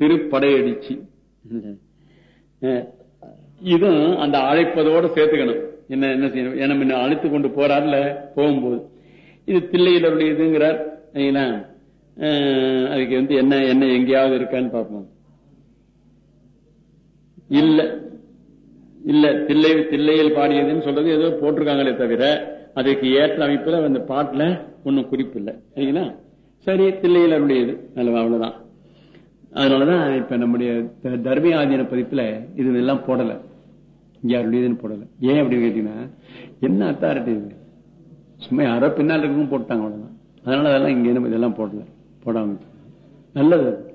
திருப்படையடிச்சு. இதுவும் அந்த அழைப்பதோட சேர்த்துக்கணும். என்ன என்ன செய்யணும்? ஏன்னா முன்ன அழைத்து கொண்டு போறாருல போகும்போது. இது தில்லையிலருடைய இதுங்கிறார் அதுக்கு வந்து என்ன என்ன எங்கேயாவது இருக்கான்னு பார்ப்போம். இல்ல இல்ல தில்லை தில்லையில் பாடியதுன்னு சொல்றது ஏதோ போட்டிருக்காங்களே தவிர அதுக்கு ஏற்ற அமைப்புல அந்த பாட்டுல ஒன்னும் குறிப்பு இல்லை சரிங்களா? சரி தில்லையில் அருடையது நல்ல அவ்வளவுதான். அதனாலதான் இப்ப நம்முடைய த- தர்மி ஆதீன பதிப்புல இது எல்லாம் போடல யாருடையதுன்னு போடல. ஏன் அப்படின்னு கேட்டீங்கன்னா என்ன அத்தாரிட்டி இது? சும்மா யாரோ பின்னால் இருக்கவும் போட்டாங்க அவ்வளவுதான். அதனால அதெல்லாம் இங்க நம்ம இதெல்லாம் போடல. போடாம நல்லது.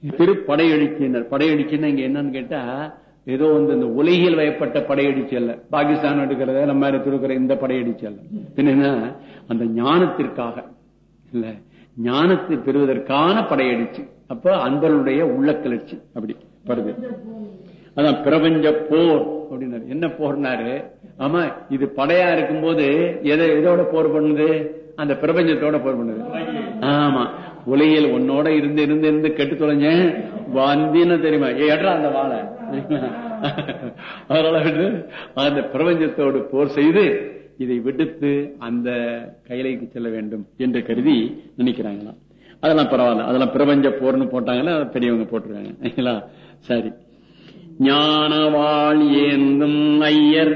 திரு திருப்படையெழுச்சியினர் படையெழுச்சின்னா இங்க என்னன்னு கேட்டா ஏதோ வந்து இந்த உலகில் வயப்பட்ட படையடிச்சு அல்ல. பாகிஸ்தான் எடுக்கிறத நம்ம திருக்குற இந்த படையடிச்சு அல்ல. என்னன்னா அந்த ஞானத்திற்காக. இல்ல ஞானத்தை பெறுவதற்கான படையடிச்சு. அப்ப அன்பருடைய உள்ள கிளர்ச்சி அப்படி வருது அதான் பிரபஞ்ச போர் அப்படின்னாரு. என்ன போர்னாரு? ஆமா இது படையா இருக்கும்போது எதை எதோட போர் பண்ணுது? அந்த பிரபஞ்சத்தோட போர் பண்ணுது. ஆமா. உலகில் உன்னோட இருந்து இருந்து இருந்து கெட்டு தொலைஞ்ச வந்தின்னு தெரியுமா? ஏ அந்த வாழை அதனால அந்த பிரபஞ்சத்தோடு போர் செய்து இதை விடுத்து அந்த கைலைக்கு செல்ல வேண்டும் என்று கருதி நினைக்கிறாங்களாம். அதெல்லாம் பரவாயில்ல. அதெல்லாம் பிரபஞ்ச போர்னு போட்டாங்களா பெரியவங்க போட்டிருக்காங்க. சரி. ஞானவாள் ஏந்தும் ஐயர்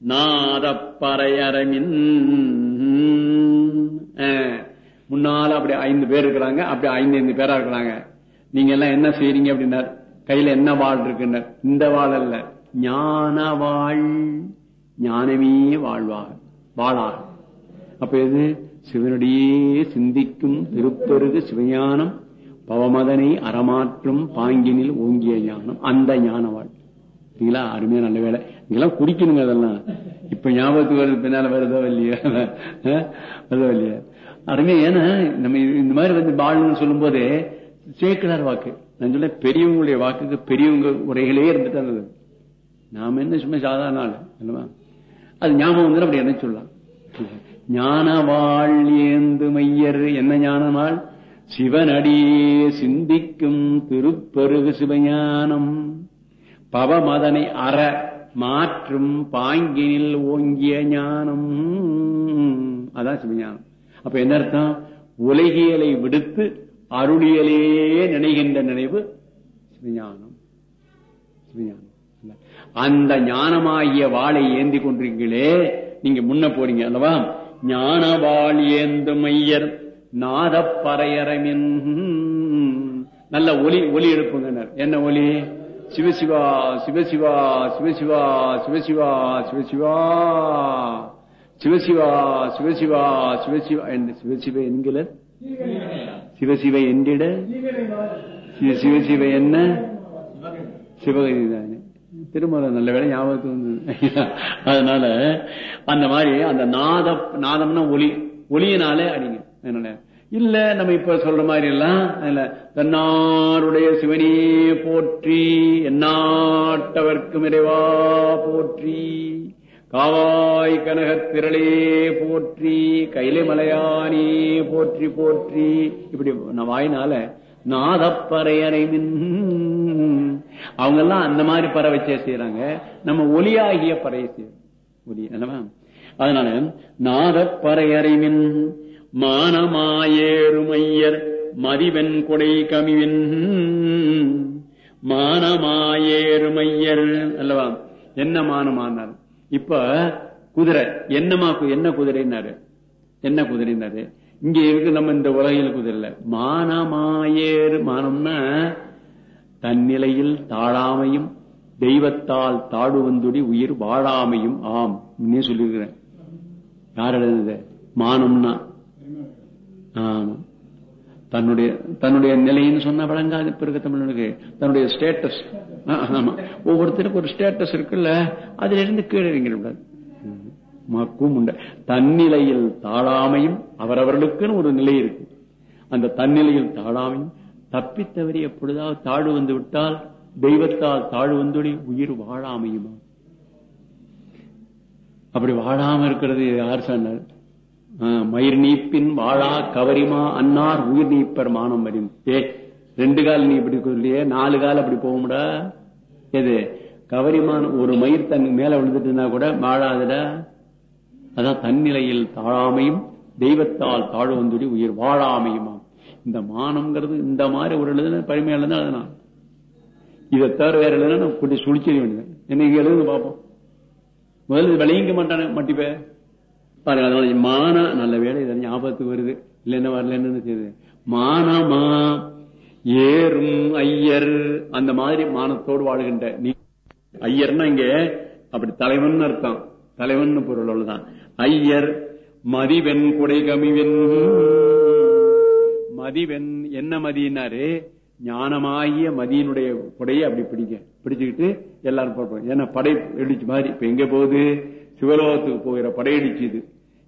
நாதப்பறையரமின் அஹ், முன்னால அப்படி ஐந்து பேர் இருக்கிறாங்க அப்படி ஐந்து ஐந்து பேரா இருக்கிறாங்க. நீங்க எல்லாம் என்ன செய்றீங்க அப்படின்னார். கையில என்ன வாழ் இருக்குன்னார். இந்த வாழ் அல்ல. ஞான வாழ் ஞானமே வாழ்வாக வாழாக அப்ப எது? சிவனுடையே சிந்திக்கும் திருப்பெருகு சிவஞானம் பவமதனை அறமாற்றும் பாங்கினில் ஓங்கிய ஞானம் அந்த ஞான வாழ் அருமையா நல்ல வேலை இதெல்லாம் குடிக்கணுங்க அதெல்லாம் இப்ப ஞாபகத்துக்கு வருது பின்னால வருதோ இல்லையா? வருதோ இல்லையா? அருமையா ஏன்னா நம்ம இந்த மாதிரி வந்து வாழ்னு சொல்லும் போதே சேக்கலார் வாக்கு. நான் சொல்ல பெரியவங்களுடைய வாக்குக்கு பெரியவங்க உரைகளே இருந்துட்டு இருந்தது. நாம என்ன சும்மா சாதாரண ஆள் அது ஞாபகம் வந்து அப்படி என்ன சொல்லலாம். ஞானவாள் ஏந்து மையர். என்ன ஞானமாள் சிவனடியே சிந்திக்கும் திருப்பெருகு சிவஞானம். பவமதனை அற மாற்றும் பாங்கினில் ஓங்கிய ஞானம். அதான் சிவஞானம். அப்ப என்ன அர்த்தம்? உலகியலை விடுத்து அருளியலே நினைகின்ற நினைவு சிவஞானம். சிவஞானம். அந்த ஞானமாகிய வாளை ஏந்தி கொண்டிருக்கீங்களே நீங்க முன்ன போறீங்க அல்லவா? ஞானவாள் ஏந்து மையர் நாதப்பறையரமின். நல்ல ஒலி ஒலி எழுப்புங்க என்ன ஒலி? சிவசிவா சிவசிவா சிவசிவா சிவசிவா சிவசிவா சிவசிவா சிவசிவா சிவசிவா என்று சிவசிவ என்கிற? சிவசிவ என்கிட சிவசிவ என்ன? சிவகதி திருமலை நல்ல வேலை ஞாபகத்துக்கு வந்தது. அதனால அந்த மாதிரி அந்த நாத நாதம்னா ஒளி ஒளியினாலே அடிங்க அதனால. இல்ல நம்ம இப்ப சொல்ற மாதிரி எல்லாம் இல்ல தன்னாருடைய சிவனே போற்றி எந்நாட்டவர்க்கும் இறைவா போற்றி காவாய் கனகத் திரளே போற்றி கைலை மலையானே போற்றி போற்றி. இப்படி நான் வாயினால நாதப்பறையறை மின் அவங்க எல்லாம் அந்த மாதிரி பறவைச்சே செய்யறாங்க நம்ம ஒலியாகிய பறவை செய்யறோம் ஒலி அல்லவா? அதனால நாதப்பறையறைமின் மானமாயேறுமையர் மதிவெண் கொடை கமிவின் மானமாயேறுமையர் அல்லவா? என்ன மானமானார்? இப்ப குதிரை என்னமா என்ன குதிரைன்னாரு? என்ன குதிரைன்னாரு? இங்க இருக்கு நம்ம இந்த உலகில் குதிரை மானமாயேறு மானம்னா தன்னிலையில் தாழாமையும் தெய்வத்தால் தாழ்வந்துடி உயிர் வாழாமையும் ஆம் முன்னே சொல்லியிருக்கிறேன். யார் எழுதுத? மானம்னா? ஆமா. தன்னுடைய தன்னுடைய நிலைன்னு சொன்னா வழங்காது இப்ப இருக்க தமிழனுக்கு. தன்னுடைய ஸ்டேட்டஸ் ஆமா. ஒவ்வொருத்தருக்கும் ஒரு ஸ்டேட்டஸ் இருக்குல்ல அதுல இருந்து கீழே இறங்கிடக்கூடாது மக்கும் உண்டு தன்னிலையில் தாழாமையும் அவரவர்களுக்குன்னு ஒரு நிலை இருக்கு. அந்த தன்னிலையில் தாழாமையும் தப்பித்தவரை எப்பொழுதாவது தாழ்வு வந்து விட்டால் தெய்வத்தால் தாழ்வு வந்துடி உயிர் வாழாமையுமா? அப்படி வாழாம இருக்கிறது யார் சொன்னார்? மயிர் நீப்பின் வாழா கவரிமா அன்னார் உயிர் நீப்பர் மானம் வரும். ஏ ரெண்டு கால் நீ இப்படி இல்லையே நாலு கால் அப்படி போக போகும்டா? எது? கவரிமான் ஒரு மயிர் தன் மேல விழுந்துட்டுனா கூட வாழாதுடா? அதான் தன்னிலையில் தாழாமையும் தெய்வத்தால் தாழ்வந்துடி உயிர் வாழாமையுமா? இந்த மானம்ங்கிறது இந்த மாதிரி ஒரு எழுதுன பழமையா எழுதுனா எழுதலாம் இதை தவிர வேற எழுதுனா கொஞ்சம் சுழிச்சிட வேண்டியது என்னைக்கு எழுதுன்னு பார்ப்போம் முதல்ல விளையிக்க மாட்டானே மட்டிப்பே. பாருங்க அதனால மானா நல்ல வேலை இதை ஞாபகத்துக்கு வருது. இல்லைன்னா என்ன செய்யுது மானமா ஏறும் ஐயர். அந்த மாதிரி மானத்தோடு வாழ்கின்ற நீ ஐயர்னா இங்க அப்படி தலைவன் அர்த்தம். தலைவன் பொருள் அவ்வளவுதான். ஐயர் மதிவெண் குடை கமிவென் மதிவெண் என்ன மதினாரு ஞானமாகிய மதியினுடைய குடையை அப்படி பிடிங்க பிடிச்சுக்கிட்டு எல்லாரும் பார்ப்போம் ஏன்னா படை இடிச்சு மாதிரி. இப்ப எங்க போகுது? சிவலோகத்துக்கு போகிற படையடிச்சு இது.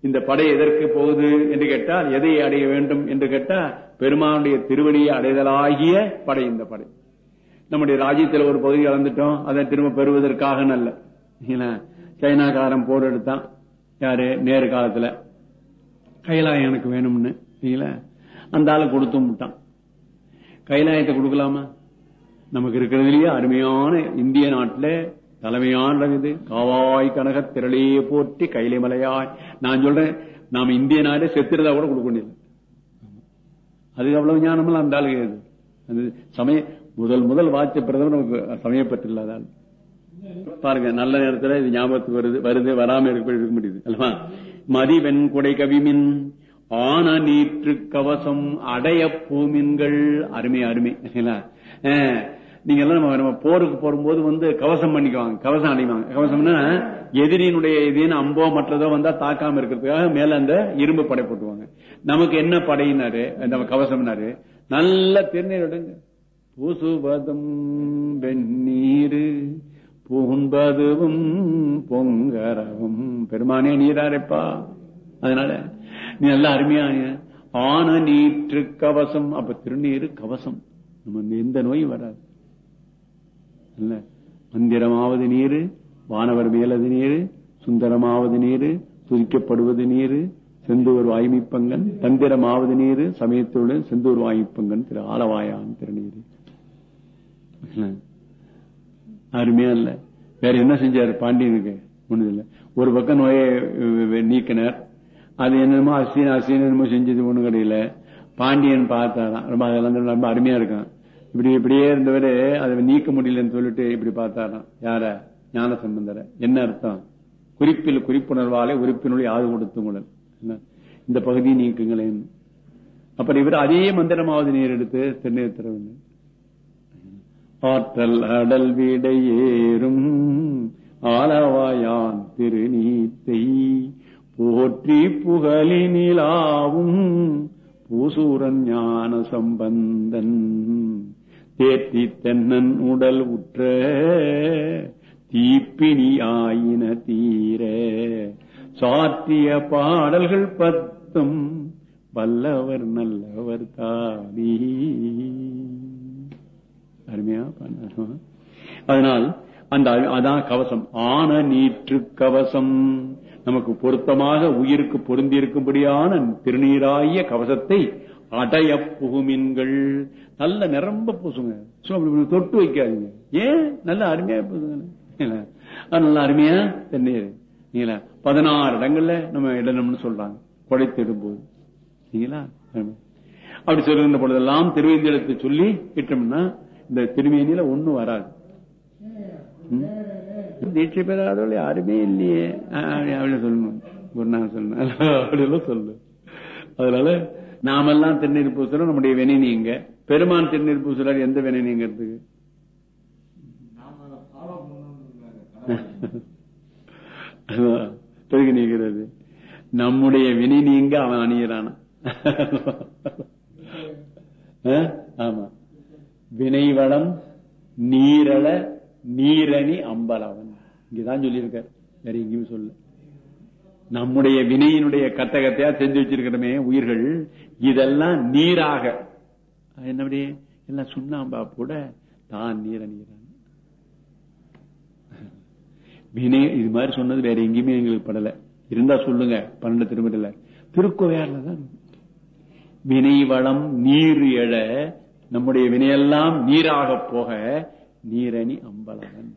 இந்த படை எதற்கு போகுது என்று கேட்டால் எதை அடைய வேண்டும் என்று கேட்டா பெருமானுடைய திருவடியை அடைதலாகிய படை இந்த படை. நம்முடைய ராஜ்யத்தில் ஒரு பகுதி இழந்துட்டோம் அதை திரும்ப பெறுவதற்காக நல்ல. சைனாக்காரன் போர் எடுத்தான். யாரு? நேரு காலத்துல. கைலாயம் எனக்கு வேணும்னு சரிங்களா அந்த ஆளு கொடுத்தும் விட்டான். கைலாயத்தை கொடுக்கலாமா? நமக்கு இருக்கிறதுலயே அருமையான இந்திய நாட்டில் தலைமையான இது. காவாய் கனக திரளையே போற்றி கைலை மலையாய். நான் சொல்றேன் நாம இந்திய நாடே செத்துறதா கூட கொடுக்க முடியல அது அவ்வளவு ஞானமெல்லாம் அந்த ஆளு அது சமய முதல் முதல் வாட்ச பிரதமர் நமக்கு சமயப்பட்டில்லாத பாருங்க நல்ல நேரத்துல இது ஞாபகத்துக்கு வருது வருது வராம இருக்க முடியுது அல்லவா? மதி வெண்குடை கவிமின் ஆன நீற்று கவசம் அடைய பூமின்கள். அருமை அருமை. நீங்க எல்லாம் நம்ம நம்ம போருக்கு போடும்போது வந்து கவசம் பண்ணிக்குவாங்க. கவசம் அடைவாங்க கவசம்னா எதிரியினுடைய இதுன்னு அம்போ மற்றதோ வந்தா தாக்காம இருக்கிறதுக்காக மேல அந்த இரும்பு படை போட்டுவாங்க. நமக்கு என்ன படையினாரு? நம்ம கவசம்னாரு நல்ல திருநீர் விடுங்க பூசுபதம் வெந்நீரு பூன்பதுவும் பொங்கரவும். பெருமானே நீராரைப்பா அதனால நீ நல்லா அருமையா ஆன நீற்று கவசம். அப்ப திருநீரு கவசம். நம்ம எந்த நோயும் வராது. இல்ல? மந்திரமாவது நீரு வானவர் மேலது நீரு சுந்தரமாவது நீரு துதிக்கப்படுவது நீரு செந்தூர் வாய்மிப்பங்கன் தந்திரமாவது நீரு சமயத்துடன் செந்தூர் வாய்மிப்பங்கன் திரு ஆலவாயான் திருநீரு. அருமையா இல்ல? வேற என்ன செஞ்சாரு பாண்டியனுக்கு? ஒண்ணு இல்ல ஒரு பக்கம் நோயை நீக்கினார். அது என்னமோ அசீன அசீன என்னமோ செஞ்சது ஒண்ணு கிடையில. பாண்டியன் பார்த்தாராம். ரொம்ப அதெல்லாம் ரொம்ப அருமையா இருக்கும். இப்படி இப்படியே இருந்தவரு அதை நீக்க முடியலன்னு சொல்லிட்டு இப்படி பார்த்தாராம். யார? ஞான சம்பந்தர என்ன அர்த்தம்? குறிப்பில் குறிப்புணர்வாலே உறுப்பினுடைய யாது கொடுத்துங்களன் இந்த பகுதியை நீக்குங்களேன். அப்புறம் இவர் அதே மந்திரமாவது நீர் எடுத்து திருநீர் திறவு ஆற்றல் அடல் வீடையேறும் ஆலவாயான் திருநீத்தை போற்றி புகழினிலாவும் பூசூரன் ஞான சம்பந்தன். தேற்றி தென்னன் உடல் உற்ற தீப்பினி ஆயின தீர. சாற்றிய பாடல்கள் பத்தும் வல்லவர் நல்லவர் தாவி அருமையா பண்ண அதனால் அந்த அதான் கவசம். ஆன நீற்று கவசம். நமக்கு பொருத்தமாக உயிருக்கு பொருந்தியிருக்கும்படியான திருநீராய கவசத்தை அடைய புகுமீன்கள். நல்ல நிரம்ப பூசுங்க. தொட்டு வைக்காதீங்க. ஏன்? நல்ல அருமையா பூசுங்க. நல்ல அருமையா? தண்ணீர். நீங்களா பதினாறு இடங்கள்ல நம்ம இடணும்னு சொல்றாங்க. குடைத்திடும் போது சரிங்களா அப்படி சொல்லுகின்ற பொழுதெல்லாம் திருவேந்திரத்தை சொல்லி இட்டோம்னா இந்த திருமேனியில ஒண்ணும் வராது. தீட்சை பெறாதவள் யாருமே இல்லையே. அப்படி சொல்லணும். குருநாதன் சொல்லணும். அப்படிலாம் சொல்லணும் அதனால நாமெல்லாம் திருநீர் பூசுறோம் நம்முடைய வினை நீங்க. பெருமான் திருநீர் பூசுறாரு. எந்த வினை நீங்கிறதுக்கு? பெருகி நீங்கிறது. நம்முடைய வினை நீங்க அவன் அணியிறான? ஆமா. வினை வளம் நீரள நீரணி அம்பலவன். இங்கதான் சொல்லியிருக்கார். வேற எங்கேயும் சொல்ல நம்முடைய வினையினுடைய கத்தகத்தையா செஞ்சு வச்சிருக்கிறோமே உயிர்கள் இதெல்லாம் நீராக. என்னபடி எல்லாம் சுண்ணாம்பா கூட தான் நீர வினை இது மாதிரி சொன்னது வேற எங்கேயுமே எங்களுக்கு படல. இருந்தா சொல்லுங்க பன்னெண்டு திருமணத்துல திருக்கோவையார்ல தான். வினை வளம் நீர் எழ நம்முடைய வினையெல்லாம் நீராக போக நீரணி அம்பலவன்.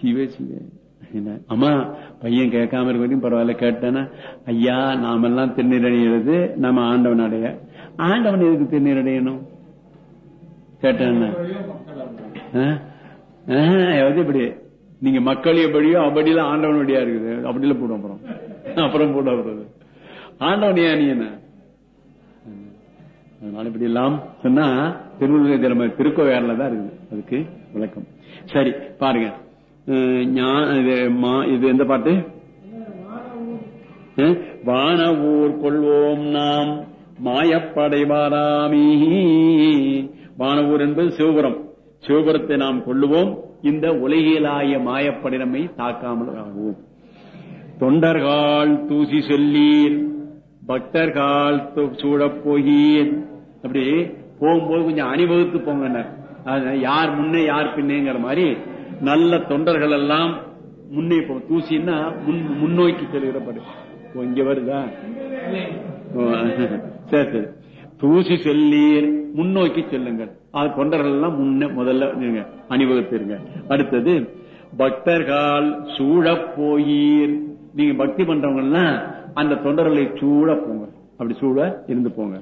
சிவ சிவ. என்ன? அம்மா பையன் கேட்காம இருக்க வரைக்கும் பரவாயில்ல கேட்டானா ஐயா நாமெல்லாம் திருநீர் அடைகிறது நம்ம ஆண்டவன் அடைய. ஆண்டவன் எதுக்கு திருநீர் அடையணும்? கேட்டேன்னா. இப்படி நீங்க மக்கள் எப்படியோ அப்படியெல்லாம் ஆண்டவனுடைய இருக்குது. அப்படில போடும் அப்புறம். அப்புறம் போட வருது ஆண்டவன் ஏன் நீ என்ன? அதனால இப்படி எல்லாம் சொன்னா திருவள்ளுவர் நம்ம திருக்கோவையாரில் தான் இருக்குது. அதுக்கு விளக்கம். சரி பாருங்க. இது மா- இது எந்த பாட்டு? வான வானவூர் கொள்வோம் நாம் மாயப்படைவாராமி. வானவூர் என்பது சிவபுரம். சிவபுரத்தை நாம் கொள்ளுவோம். இந்த உலகியலாய மாயப்படை நம்மை தாக்காமல் ஆகுவோம். தொண்டர்கள் தூசி சொல்லீர். பக்தர்கள் சூழப் சூடப்போகி அப்படி போகும்போது கொஞ்சம் அணிவகுத்து போங்க யார் முன்னே யார் பின்னேங்கிற மாதிரி நல்ல தொண்டர்கள் எல்லாம் முன்னே போ தூசின்னா முன் முன்னோக்கி செல்கிற படு இங்க வருதா? ஓ, சரி சரி. தூசி செல்லீர் முன்னோக்கி செல்லுங்கள். அது தொண்டர்கள் எல்லாம் முன்ன முதல்ல நீங்க அணிவகுத்திருங்க. அடுத்தது பக்தர்கள் சூழ போயீர் நீங்க பக்தி பண்றவங்க எல்லாம் அந்த தொண்டர்களை சூழ போங்க. அப்படி சூழ இருந்து போங்க.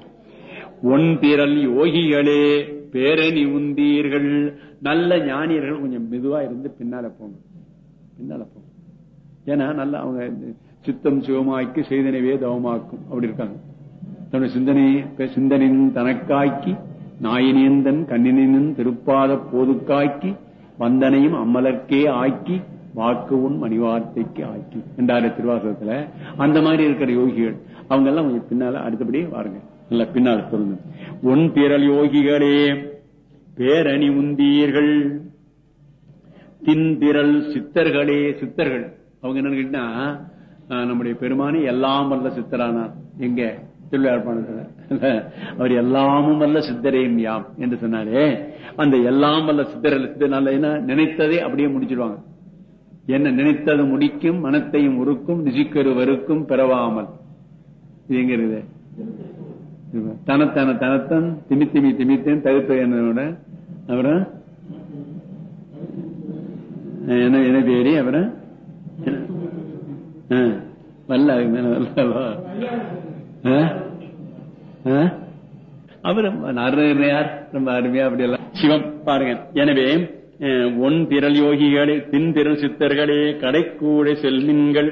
ஒன் திரள் யோகிகளே பேரணி உந்தீர்கள். நல்ல ஞானியர்கள் கொஞ்சம் மெதுவா இருந்து பின்னால போங்க. பின்னால போங்க. ஏன்னா நல்லா அவங்க சித்தம் சிவமாக்கி செய்தனவே தவமாக்கும் அப்படி இருக்காங்க. தன்னுடைய சிந்தனை சிந்தனின் தனக்காக்கி நாயினேந்தன் கண்ணினின் திருப்பாத போதுக்காக்கி வந்தனையும் அம்மலர்க்கே ஆக்கி வாக்கு உன் மணிவார்த்தைக்கு ஆக்கி. என்றாரு திருவாசகத்துல. அந்த மாதிரி இருக்கிற யோகிகள் அவங்க எல்லாம் கொஞ்சம் பின்னால அடுத்தபடி வாருங்க. இல்ல பின்னால சொல்லுங்க. உன் பிறல் யோகிகளே பேரணி உந்தீர்கள். தின்பிரல் சித்தர்களே சித்தர்கள். அவங்க என்னன்னு கேட்டா நம்முடைய பெருமானி எல்லாம் வல்ல சித்தரானார். எங்க? திருவிழாப்பாணத்துல அவர் எல்லாமும் வல்ல சித்தரேம் யாம் என்று சொன்னாரே. அந்த எல்லாம் வல்ல சித்தர்கள் சித்தனால என்ன? நினைத்ததே அப்படியே முடிச்சிடுவாங்க என்ன நினைத்தது முடிக்கும் மனத்தையும் உருக்கும் நிசிக்கருவருக்கும் பிறவாமல். இது எங்க இருக்குது? தனத்தன தனத்தன் திமி திமித்தன் தகுத்த என்னோட. அப்புறம்? என்ன என்ன அவர அப்புறம்? வல்ல வல்லவா? அவர் யார் ரொம்ப அருமையா அப்படி எல்லாம் சிவம் பாருங்க. எனவே ஒன் திரள் யோகிகளே தின்திரள் சித்தர்களே கடைக்கூட செல்மின்கள்.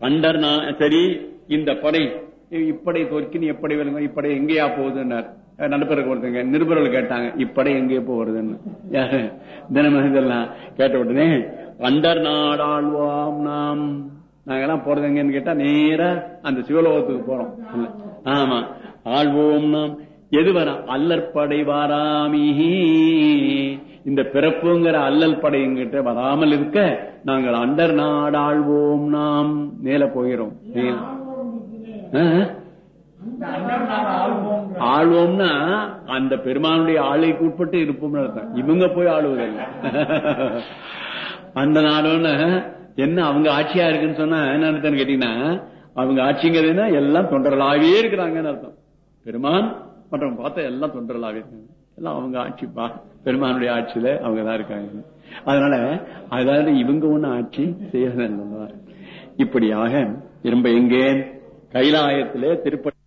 பண்டர் நா- சரி இந்த படை இப்படை தோற்கி நீ எப்படி விளங்க இப்படை எங்கேயா போகுதுன்னார். அஹ், ஒருத்தங்க நிருபர்கள் கேட்டாங்க இப்படை எங்கே போறதுன்னு யாரு தினமும் இதெல்லாம் கேட்ட உடனே அண்டர் நாடாழ்வாம் நாம். நாங்கெல்லாம் போறது எங்கன்னு கேட்டா நேரா அந்த சிவலோகத்துக்கு போறோம். ஆமா ஆழ்வோம் நாம். எது வர அல்லற்படை வாராமிகி இந்த பிறப்புங்கிற அல்லல் படைங்கிட்ட வராமல் இருக்க நாங்கள் அண்டர் நாடாழ்வோம் நாம். மேல போகிறோம் ஆழ்வோம்னா அந்த பெருமானுடைய ஆளுக்கு உட்பட்டு இருப்போம்னு அர்த்தம். இவங்க போய் ஆளுவதில்லை. அந்த நாடுன்னு என்ன அவங்க ஆட்சியா இருக்குன்னு சொன்னா என்ன அர்த்தம்னு கேட்டீங்கன்னா அவங்க ஆட்சிங்கிறதுனா எல்லாம் தொண்டர்களாகவே இருக்கிறாங்கன்னு அர்த்தம். பெருமான் மற்றவங்க பார்த்தா எல்லாம் தொண்டர்களாகவே இருக்காங்க எல்லாம் அவங்க ஆட்சிப்பா பெருமானுடைய ஆட்சியில அவங்க தான் இருக்காங்க. அதனால அதாவது இவங்க ஒண்ணு ஆட்சி செய்யறது இப்படியாக இரும்ப எங்கே கைலாயத்திலே திருப்பதி